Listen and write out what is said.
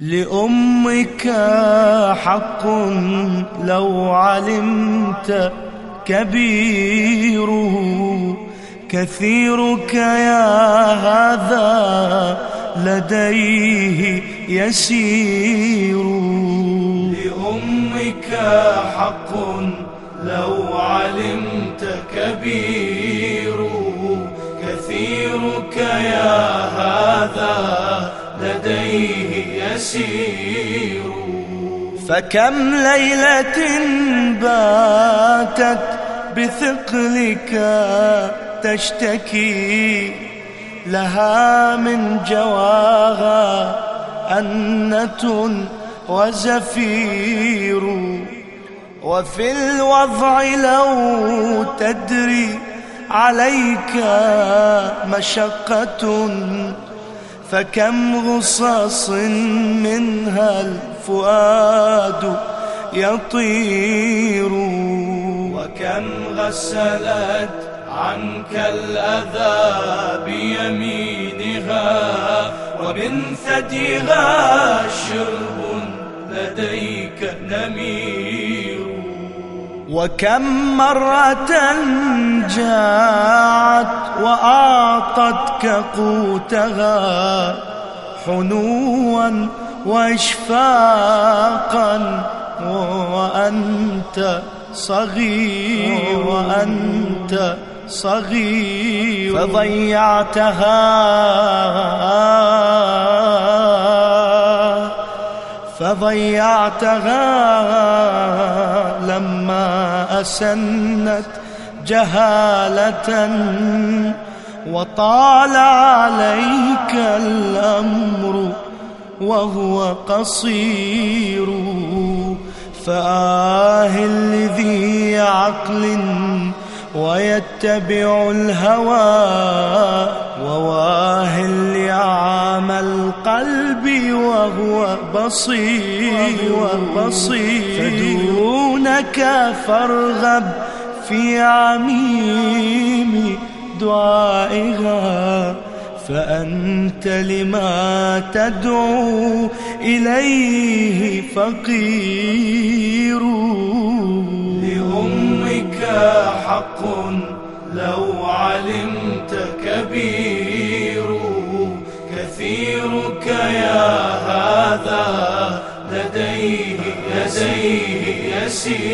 لأمك حق لو علمت كبيره. كثيرك يا هذا لديه يسير. لأمك حق لو علمت كبير يسير. فكم ليلة باتت بثقلك تشتكي لها من جواها أنة وزفير. وفي الوضع لو تدري عليك مشقة فكم غصص منها الفؤاد يطير. وكم غسلت عنك الأذى بيمينها ومن ثديها شرب لديك نمير. وكم مرة جاءت وأعطتك قوتها حنوا وإشفاقا وأنت صغير وأنت صغير. فضيعتها فضيعتها لما أسنت جهالة وطال عليك الأمر وهو قصير. فآه لذي عقل ويتبع الهوى وواه لعام القلب وهو بصير. وبصير فدونك فارغب في عميم دعائها فأنت لما تدعو إليه فقير. لأمك حق لو علمت كبير كثيرك يا هذا لديه يسير.